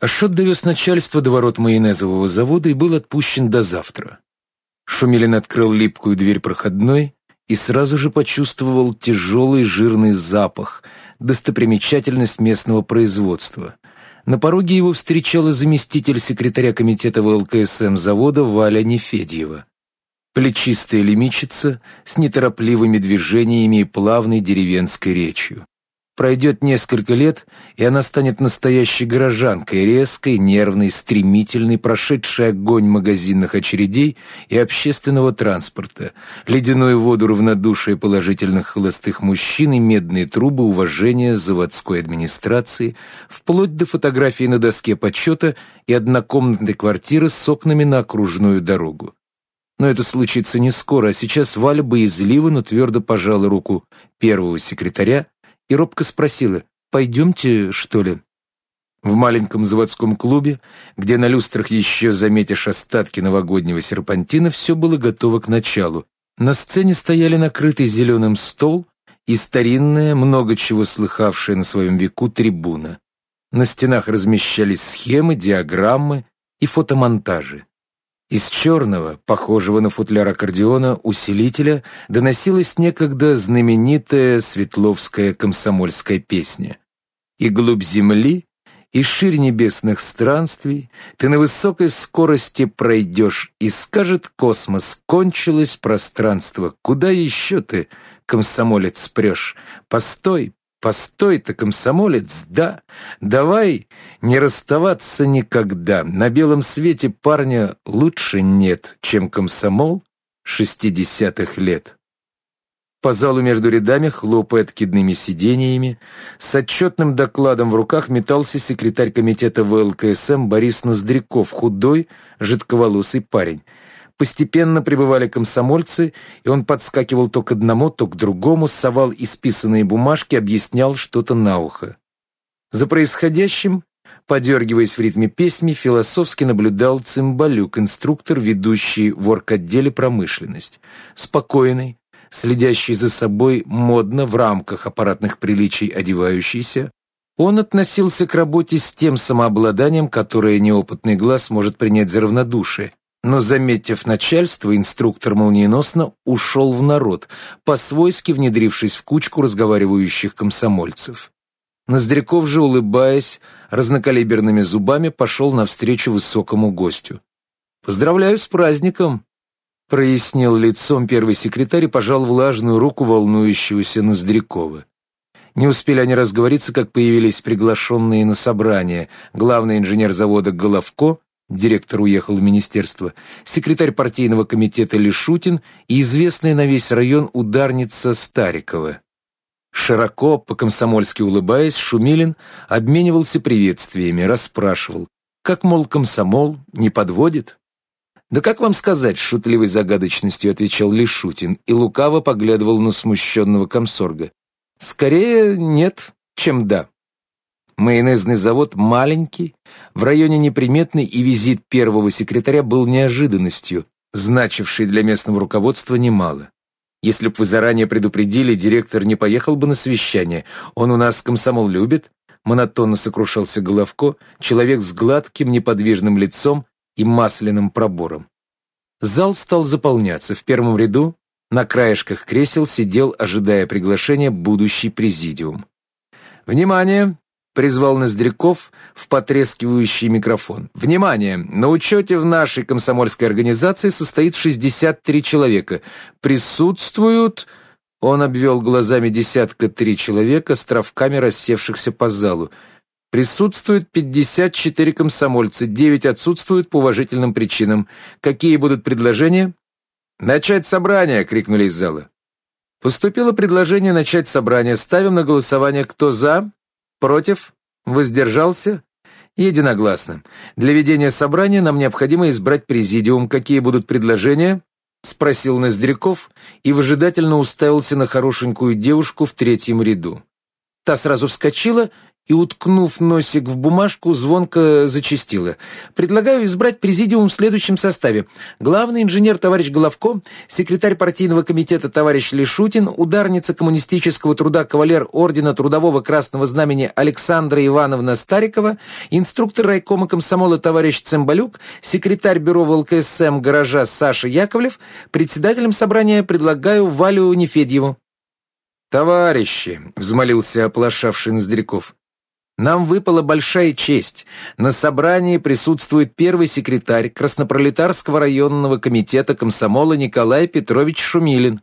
Ашот довез начальство до ворот майонезового завода и был отпущен до завтра. Шумилин открыл липкую дверь проходной и сразу же почувствовал тяжелый жирный запах, достопримечательность местного производства. На пороге его встречала заместитель секретаря комитета ВЛКСМ завода Валя Нефедьева. Плечистая лимичица с неторопливыми движениями и плавной деревенской речью. Пройдет несколько лет, и она станет настоящей горожанкой, резкой, нервной, стремительной, прошедшей огонь магазинных очередей и общественного транспорта, ледяную воду равнодушия положительных холостых мужчин и медные трубы уважения заводской администрации, вплоть до фотографии на доске почета и однокомнатной квартиры с окнами на окружную дорогу. Но это случится не скоро, а сейчас Валя боязливо, но твердо пожала руку первого секретаря и робко спросила, «Пойдемте, что ли?» В маленьком заводском клубе, где на люстрах еще заметишь остатки новогоднего серпантина, все было готово к началу. На сцене стояли накрытый зеленым стол и старинная, много чего слыхавшая на своем веку трибуна. На стенах размещались схемы, диаграммы и фотомонтажи. Из черного, похожего на футляр аккордеона, усилителя доносилась некогда знаменитая светловская комсомольская песня. «И глубь земли, и ширь небесных странствий, ты на высокой скорости пройдешь, и скажет космос, кончилось пространство, куда еще ты, комсомолец, прешь? Постой, Постой-то, комсомолец, да, давай не расставаться никогда. На белом свете парня лучше нет, чем комсомол шестидесятых лет. По залу между рядами, хлопая откидными сидениями, с отчетным докладом в руках метался секретарь комитета ВЛКСМ Борис Ноздряков, худой, жидковолосый парень — Постепенно прибывали комсомольцы, и он подскакивал то к одному, то к другому, совал исписанные бумажки, объяснял что-то на ухо. За происходящим, подергиваясь в ритме песни, философски наблюдал цимбалюк, инструктор, ведущий в орготделе промышленность. Спокойный, следящий за собой модно в рамках аппаратных приличий одевающийся, он относился к работе с тем самообладанием, которое неопытный глаз может принять за равнодушие, но, заметив начальство, инструктор молниеносно ушел в народ, по-свойски внедрившись в кучку разговаривающих комсомольцев. Ноздряков же, улыбаясь, разнокалиберными зубами пошел навстречу высокому гостю. «Поздравляю с праздником!» прояснил лицом первый секретарь и пожал влажную руку волнующегося Ноздрякова. Не успели они разговориться, как появились приглашенные на собрание главный инженер завода Головко директор уехал в министерство, секретарь партийного комитета Лишутин и известная на весь район ударница Старикова. Широко, по-комсомольски улыбаясь, Шумилин обменивался приветствиями, расспрашивал, как, мол, комсомол не подводит? «Да как вам сказать?» — с шутливой загадочностью отвечал Лишутин и лукаво поглядывал на смущенного комсорга. «Скорее нет, чем да». Майонезный завод маленький, в районе неприметный, и визит первого секретаря был неожиданностью, значившей для местного руководства немало. Если б вы заранее предупредили, директор не поехал бы на совещание. Он у нас комсомол любит, монотонно сокрушался Головко, человек с гладким неподвижным лицом и масляным пробором. Зал стал заполняться. В первом ряду на краешках кресел сидел, ожидая приглашения, будущий президиум. «Внимание! Призвал Ноздряков в потрескивающий микрофон. «Внимание! На учете в нашей комсомольской организации состоит 63 человека. Присутствуют...» Он обвел глазами десятка три человека, островками рассевшихся по залу. Присутствуют 54 комсомольца, 9 отсутствуют по уважительным причинам. Какие будут предложения? «Начать собрание!» — крикнули из зала. Поступило предложение начать собрание. Ставим на голосование, кто за, Против? Воздержался? Единогласно. Для ведения собрания нам необходимо избрать президиум. Какие будут предложения? Спросил Ноздряков и выжидательно уставился на хорошенькую девушку в третьем ряду. Та сразу вскочила и, уткнув носик в бумажку, звонко зачастила. «Предлагаю избрать президиум в следующем составе. Главный инженер товарищ Головко, секретарь партийного комитета товарищ Лешутин, ударница коммунистического труда кавалер Ордена Трудового Красного Знамени Александра Ивановна Старикова, инструктор райкома комсомола товарищ Цымбалюк, секретарь бюро ВЛКСМ гаража Саша Яковлев, председателем собрания предлагаю Валю Нефедьеву». «Товарищи!» — взмолился оплошавший Ноздряков. Нам выпала большая честь. На собрании присутствует первый секретарь Краснопролетарского районного комитета комсомола Николай Петрович Шумилин.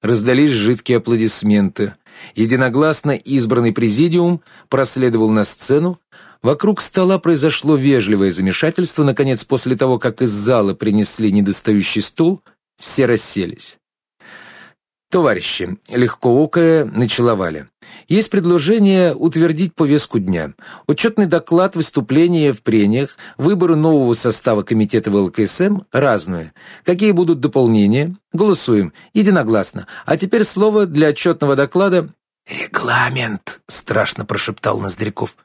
Раздались жидкие аплодисменты. Единогласно избранный президиум проследовал на сцену. Вокруг стола произошло вежливое замешательство. Наконец, после того, как из зала принесли недостающий стул, все расселись. Товарищи, легкоокое начала Валя. Есть предложение утвердить повестку дня. Учетный доклад, выступления в прениях, выборы нового состава комитета ВЛКСМ разные. Какие будут дополнения? Голосуем. Единогласно. А теперь слово для отчетного доклада. «Регламент», — страшно прошептал Ноздряков.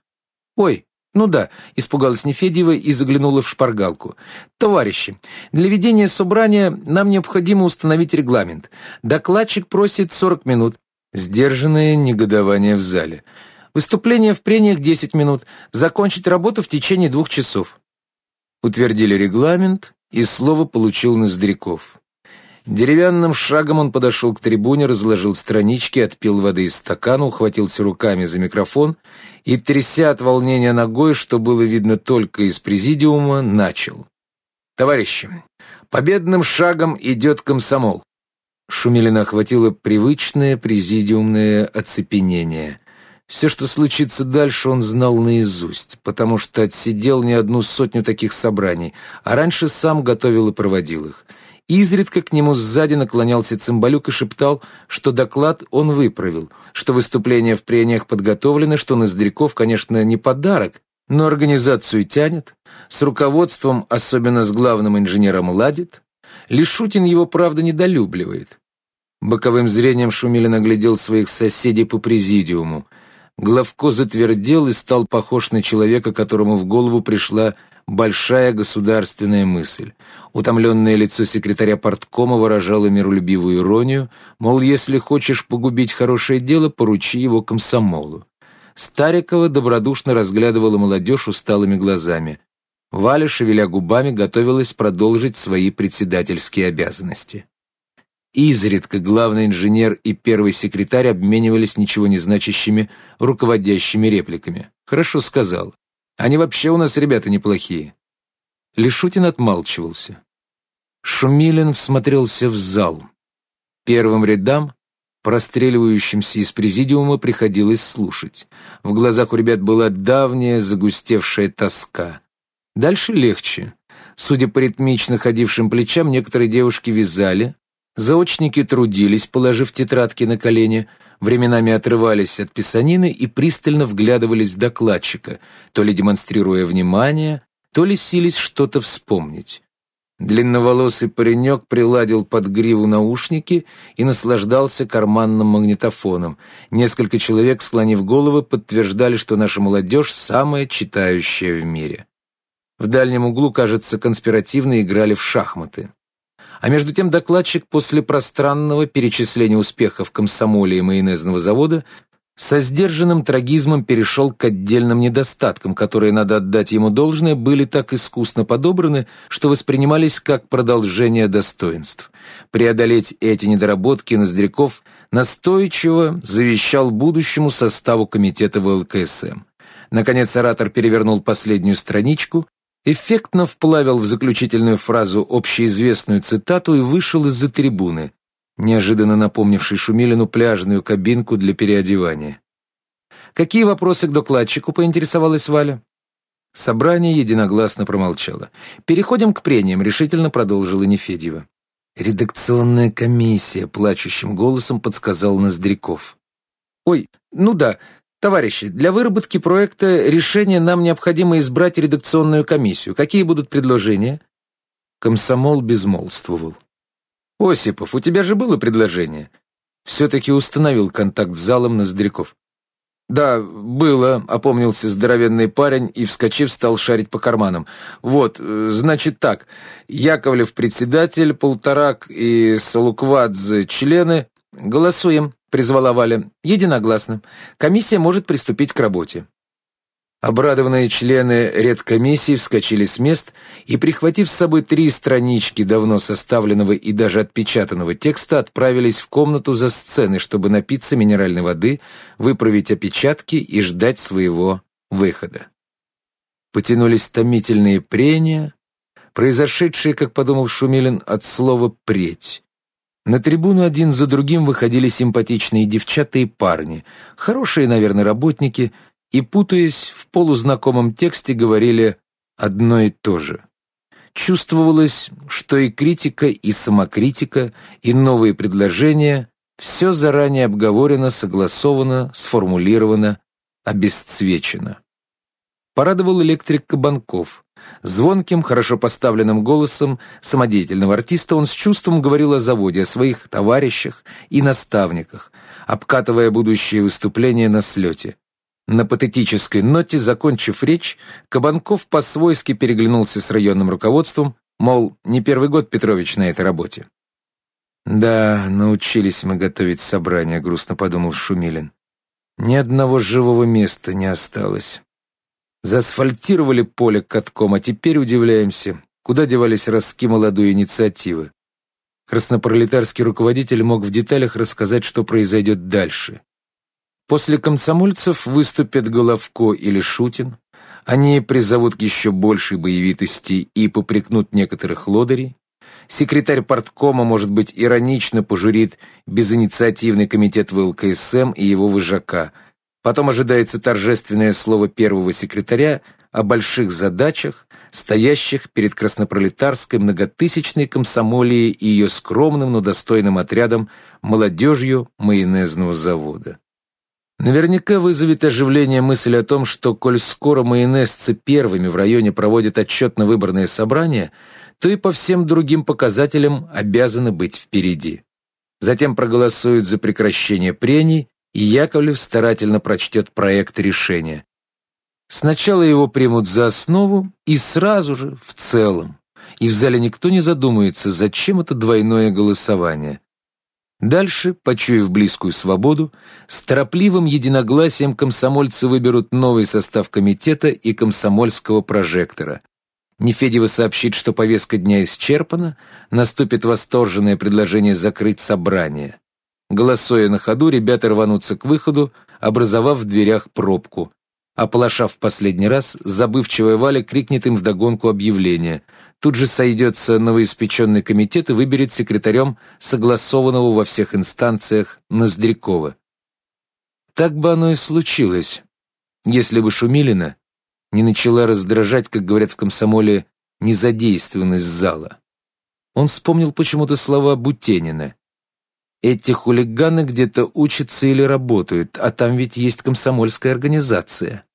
«Ой, «Ну да», — испугалась Нефедьева и заглянула в шпаргалку. «Товарищи, для ведения собрания нам необходимо установить регламент. Докладчик просит 40 минут». Сдержанное негодование в зале. Выступление в прениях 10 минут. Закончить работу в течение двух часов. Утвердили регламент, и слово получил Ноздряков. Деревянным шагом он подошел к трибуне, разложил странички, отпил воды из стакана, ухватился руками за микрофон и, тряся от волнения ногой, что было видно только из президиума, начал. «Товарищи, победным шагом идет комсомол». Шумилина охватило привычное президиумное оцепенение. Все, что случится дальше, он знал наизусть, потому что отсидел не одну сотню таких собраний, а раньше сам готовил и проводил их. Изредка к нему сзади наклонялся цимбалюк и шептал, что доклад он выправил, что выступление в прениях подготовлено, что Ноздряков, конечно, не подарок, но организацию тянет, с руководством, особенно с главным инженером, ладит. Лишутин его, правда, недолюбливает. Боковым зрением Шумилин оглядел своих соседей по президиуму. Главко затвердел и стал похож на человека, которому в голову пришла большая государственная мысль. Утомленное лицо секретаря порткома выражало миролюбивую иронию, мол, если хочешь погубить хорошее дело, поручи его комсомолу. Старикова добродушно разглядывала молодежь усталыми глазами. Валя, шевеля губами, готовилась продолжить свои председательские обязанности. Изредка главный инженер и первый секретарь обменивались ничего не значащими руководящими репликами. «Хорошо сказал. Они вообще у нас ребята неплохие». Лишутин отмалчивался. Шумилин всмотрелся в зал. Первым рядам, простреливающимся из президиума, приходилось слушать. В глазах у ребят была давняя загустевшая тоска. Дальше легче. Судя по ритмично ходившим плечам, некоторые девушки вязали, заочники трудились, положив тетрадки на колени — временами отрывались от писанины и пристально вглядывались в докладчика, то ли демонстрируя внимание, то ли сились что-то вспомнить. Длинноволосый паренек приладил под гриву наушники и наслаждался карманным магнитофоном. Несколько человек, склонив головы, подтверждали, что наша молодежь самая читающая в мире. В дальнем углу, кажется, конспиративно играли в шахматы. А между тем докладчик после пространного перечисления успехов комсомоле и майонезного завода со сдержанным трагизмом перешел к отдельным недостаткам, которые, надо отдать ему должное, были так искусно подобраны, что воспринимались как продолжение достоинств. Преодолеть эти недоработки Ноздряков настойчиво завещал будущему составу комитета ВЛКСМ. Наконец оратор перевернул последнюю страничку эффектно вплавил в заключительную фразу общеизвестную цитату и вышел из-за трибуны, неожиданно напомнивший Шумилину пляжную кабинку для переодевания. «Какие вопросы к докладчику?» — поинтересовалась Валя. Собрание единогласно промолчало. «Переходим к прениям», — решительно продолжила Нефедьева. «Редакционная комиссия», — плачущим голосом подсказал Ноздряков. «Ой, ну да, Товарищи, для выработки проекта решения нам необходимо избрать редакционную комиссию. Какие будут предложения? Комсомол безмолвствовал. Осипов, у тебя же было предложение. Все-таки установил контакт с залом Ноздряков. «Да, было», — опомнился здоровенный парень и, вскочив, стал шарить по карманам. «Вот, э, значит так, Яковлев председатель, Полторак и Салуквадзе члены. Голосуем», — призвала Валя. «Единогласно. Комиссия может приступить к работе». Обрадованные члены редкомиссии вскочили с мест и, прихватив с собой три странички давно составленного и даже отпечатанного текста, отправились в комнату за сценой, чтобы напиться минеральной воды, выправить опечатки и ждать своего выхода. Потянулись томительные прения, произошедшие, как подумал Шумилин, от слова «преть». На трибуну один за другим выходили симпатичные девчата и парни, хорошие, наверное, работники — и, путаясь в полузнакомом тексте, говорили одно и то же. Чувствовалось, что и критика, и самокритика, и новые предложения — все заранее обговорено, согласовано, сформулировано, обесцвечено. Порадовал электрик Кабанков. Звонким, хорошо поставленным голосом самодеятельного артиста он с чувством говорил о заводе, о своих товарищах и наставниках, обкатывая будущее выступление на слете. На патетической ноте, закончив речь, Кабанков по-свойски переглянулся с районным руководством, мол, не первый год Петрович на этой работе. «Да, научились мы готовить собрание», — грустно подумал Шумилин. «Ни одного живого места не осталось. Заасфальтировали поле катком, а теперь удивляемся, куда девались ростки молодой инициативы. Краснопролетарский руководитель мог в деталях рассказать, что произойдет дальше. После комсомольцев выступят Головко или Шутин. Они призовут к еще большей боевитости и попрекнут некоторых лодырей. Секретарь парткома, может быть, иронично пожурит безинициативный комитет ВЛКСМ и его выжака. Потом ожидается торжественное слово первого секретаря о больших задачах, стоящих перед краснопролетарской многотысячной комсомолией и ее скромным, но достойным отрядом молодежью майонезного завода. Наверняка вызовет оживление мысль о том, что, коль скоро майонезцы первыми в районе проводят отчетно-выборные собрания, то и по всем другим показателям обязаны быть впереди. Затем проголосуют за прекращение прений, и Яковлев старательно прочтет проект решения. Сначала его примут за основу и сразу же в целом. И в зале никто не задумается, зачем это двойное голосование. Дальше, почуяв близкую свободу, с торопливым единогласием комсомольцы выберут новый состав комитета и комсомольского прожектора. Нефедева сообщит, что повестка дня исчерпана, наступит восторженное предложение закрыть собрание. Голосуя на ходу, ребята рванутся к выходу, образовав в дверях пробку. Ополошав в последний раз, забывчивая Валя крикнет им вдогонку объявление — Тут же сойдется новоиспеченный комитет и выберет секретарем согласованного во всех инстанциях Ноздрякова. Так бы оно и случилось, если бы Шумилина не начала раздражать, как говорят в комсомоле, незадействованность зала. Он вспомнил почему-то слова Бутенина. «Эти хулиганы где-то учатся или работают, а там ведь есть комсомольская организация».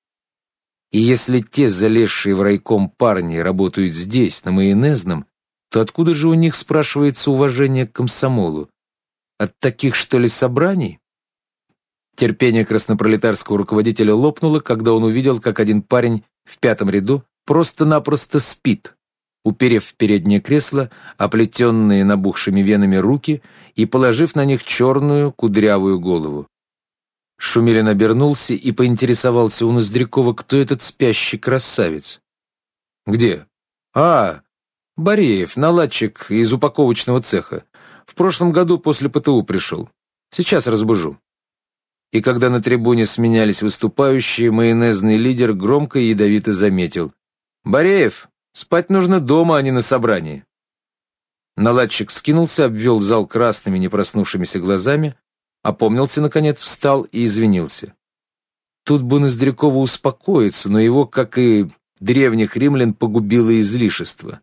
И если те залезшие в райком парни работают здесь, на майонезном, то откуда же у них, спрашивается, уважение к комсомолу? От таких, что ли, собраний? Терпение краснопролетарского руководителя лопнуло, когда он увидел, как один парень в пятом ряду просто-напросто спит, уперев в переднее кресло оплетенные набухшими венами руки и положив на них черную кудрявую голову. Шумилин обернулся и поинтересовался у Ноздрякова, кто этот спящий красавец. «Где?» «А, Бореев, наладчик из упаковочного цеха. В прошлом году после ПТУ пришел. Сейчас разбужу». И когда на трибуне сменялись выступающие, майонезный лидер громко и ядовито заметил. «Бореев, спать нужно дома, а не на собрании». Наладчик скинулся, обвел зал красными непроснувшимися глазами, Опомнился, наконец, встал и извинился. Тут бы Ноздрякова успокоиться, но его, как и древних римлян, погубило излишество.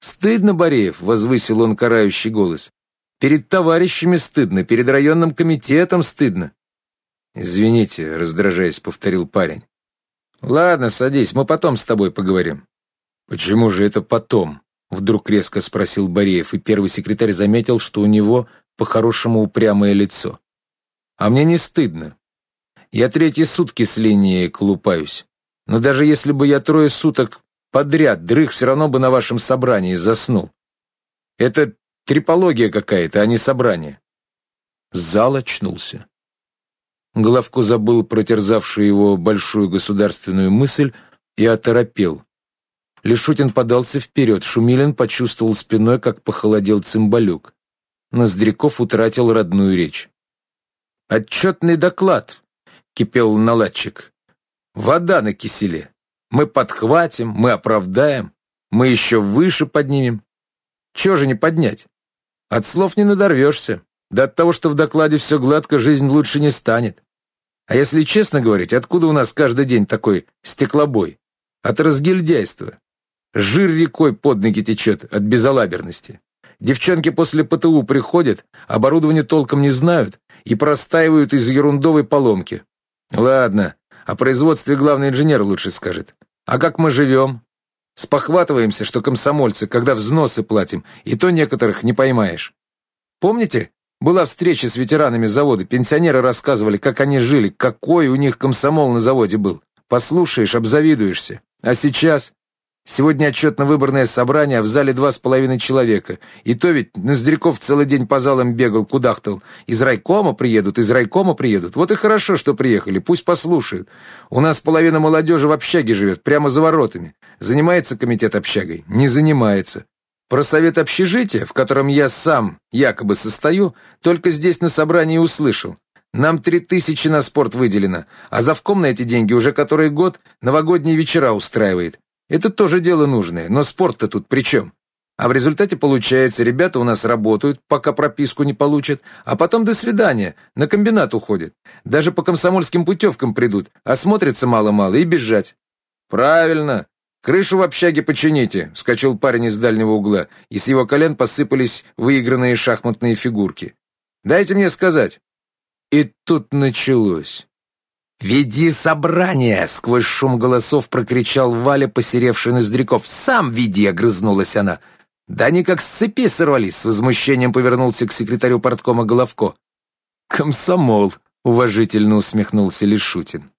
«Стыдно, Бореев!» — возвысил он карающий голос. «Перед товарищами стыдно, перед районным комитетом стыдно». «Извините», — раздражаясь, повторил парень. «Ладно, садись, мы потом с тобой поговорим». «Почему же это потом?» — вдруг резко спросил Бореев, и первый секретарь заметил, что у него по-хорошему упрямое лицо. А мне не стыдно. Я третьи сутки с линией колупаюсь. Но даже если бы я трое суток подряд дрых, все равно бы на вашем собрании заснул. Это трипология какая-то, а не собрание. Зал очнулся. Головко забыл протерзавшую его большую государственную мысль и оторопел. Лешутин подался вперед, Шумилин почувствовал спиной, как похолодел цимбалюк. Ноздряков утратил родную речь. «Отчетный доклад», — кипел наладчик. «Вода на киселе. Мы подхватим, мы оправдаем, мы еще выше поднимем. Чего же не поднять? От слов не надорвешься. Да от того, что в докладе все гладко, жизнь лучше не станет. А если честно говорить, откуда у нас каждый день такой стеклобой? От разгильдяйства. Жир рекой под ноги течет от безалаберности. Девчонки после ПТУ приходят, оборудование толком не знают и простаивают из ерундовой поломки. Ладно, о производстве главный инженер лучше скажет. А как мы живем? Спохватываемся, что комсомольцы, когда взносы платим, и то некоторых не поймаешь. Помните, была встреча с ветеранами завода, пенсионеры рассказывали, как они жили, какой у них комсомол на заводе был. Послушаешь, обзавидуешься. А сейчас? Сегодня отчетно-выборное собрание, в зале два с половиной человека. И то ведь Ноздряков целый день по залам бегал, кудахтал. Из райкома приедут, из райкома приедут. Вот и хорошо, что приехали, пусть послушают. У нас половина молодежи в общаге живет, прямо за воротами. Занимается комитет общагой? Не занимается. Про совет общежития, в котором я сам якобы состою, только здесь на собрании услышал. Нам три тысячи на спорт выделено, а завком на эти деньги уже который год новогодние вечера устраивает. Это тоже дело нужное, но спорт-то тут при чем? А в результате получается, ребята у нас работают, пока прописку не получат, а потом до свидания, на комбинат уходят. Даже по комсомольским путевкам придут, осмотрятся мало-мало и бежать. Правильно. Крышу в общаге почините, вскочил парень из дальнего угла, и с его колен посыпались выигранные шахматные фигурки. Дайте мне сказать. И тут началось. «Веди собрание!» — сквозь шум голосов прокричал Валя, посеревший Ноздряков. «Сам веди!» — огрызнулась она. «Да они как с цепи сорвались!» — с возмущением повернулся к секретарю порткома Головко. «Комсомол!» — уважительно усмехнулся Лешутин.